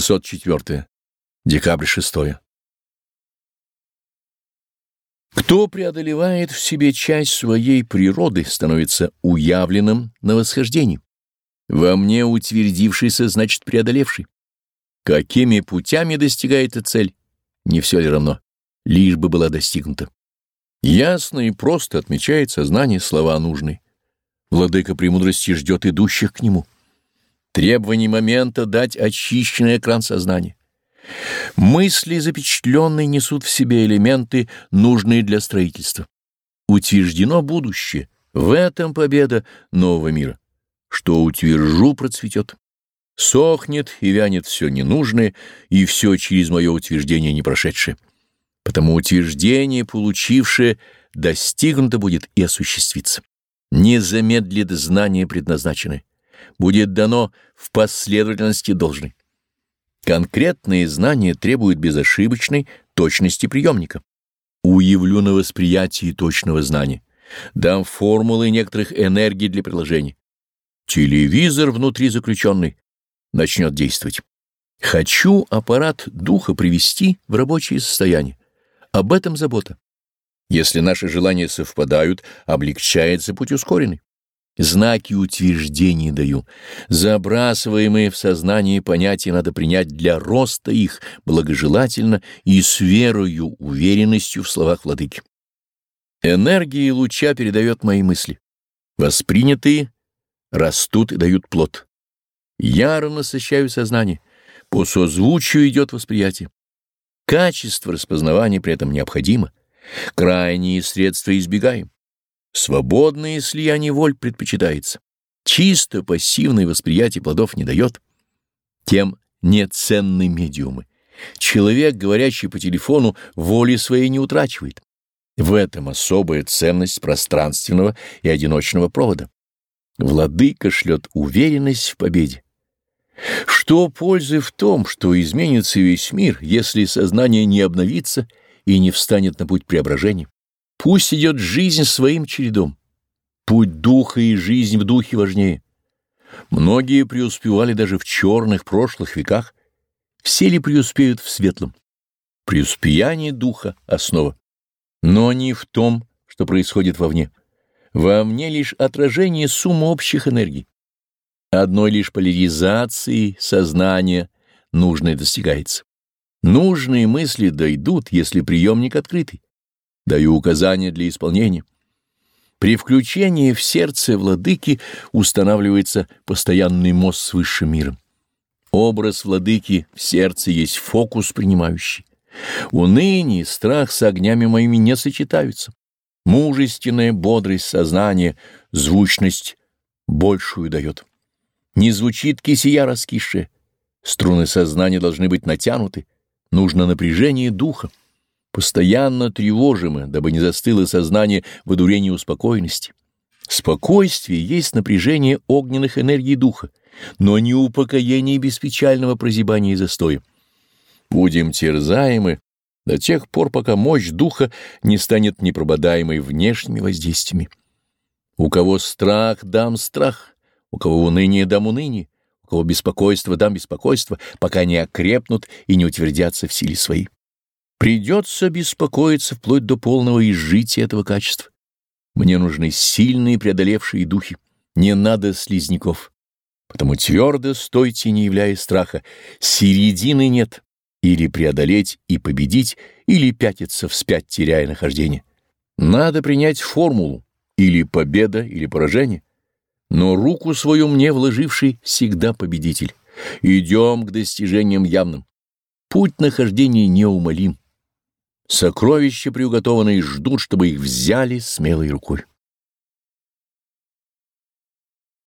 604. Декабрь 6. Кто преодолевает в себе часть своей природы, становится уявленным на восхождении. Во мне утвердившийся значит преодолевший. Какими путями достигает эта цель, не все ли равно, лишь бы была достигнута. Ясно и просто отмечает сознание слова нужные. Владыка премудрости ждет идущих к нему. Требование момента дать очищенный экран сознания. Мысли запечатленные несут в себе элементы, нужные для строительства. Утверждено будущее. В этом победа нового мира. Что утвержу, процветет. Сохнет и вянет все ненужное, и все через мое утверждение не прошедшее. Потому утверждение, получившее, достигнуто будет и осуществится. Не замедлит знание предназначенное будет дано в последовательности должной. Конкретные знания требуют безошибочной точности приемника. Уявлю на восприятии точного знания. Дам формулы некоторых энергий для приложения. Телевизор внутри заключенный начнет действовать. Хочу аппарат духа привести в рабочее состояние. Об этом забота. Если наши желания совпадают, облегчается путь ускоренный. Знаки утверждений даю. Забрасываемые в сознание понятия надо принять для роста их благожелательно и с верою, уверенностью в словах владыки. Энергия луча передает мои мысли. Воспринятые растут и дают плод. Яро насыщаю сознание. По созвучию идет восприятие. Качество распознавания при этом необходимо. Крайние средства избегаем. Свободное слияние воль предпочитается. Чисто пассивное восприятие плодов не дает. Тем неценны медиумы. Человек, говорящий по телефону, воли своей не утрачивает. В этом особая ценность пространственного и одиночного провода. Владыка шлет уверенность в победе. Что пользы в том, что изменится весь мир, если сознание не обновится и не встанет на путь преображения? Пусть идет жизнь своим чередом. Путь духа и жизнь в духе важнее. Многие преуспевали даже в черных прошлых веках. Все ли преуспеют в светлом? Преуспеяние духа — основа. Но не в том, что происходит вовне. Во мне лишь отражение суммы общих энергий. Одной лишь поляризации сознания нужное достигается. Нужные мысли дойдут, если приемник открытый даю указания для исполнения. При включении в сердце владыки устанавливается постоянный мост с высшим миром. Образ владыки в сердце есть фокус принимающий. Уныние и страх с огнями моими не сочетаются. Мужественная бодрость сознания, звучность большую дает. Не звучит кисия раскисшая. Струны сознания должны быть натянуты. Нужно напряжение духа постоянно тревожимы, дабы не застыло сознание в одурении успокоенности. Спокойствие есть напряжение огненных энергий духа, но не упокоение беспечального прозябания и застоя. Будем терзаемы до тех пор, пока мощь духа не станет непрободаемой внешними воздействиями. У кого страх, дам страх, у кого уныние, дам уныние, у кого беспокойство, дам беспокойство, пока не окрепнут и не утвердятся в силе своей. Придется беспокоиться вплоть до полного изжития этого качества. Мне нужны сильные преодолевшие духи. Не надо слизняков. Потому твердо стойте, не являя страха. Середины нет. Или преодолеть и победить, или пятиться вспять, теряя нахождение. Надо принять формулу. Или победа, или поражение. Но руку свою мне вложивший всегда победитель. Идем к достижениям явным. Путь нахождения неумолим. Сокровища приуготованные ждут, чтобы их взяли смелой рукой.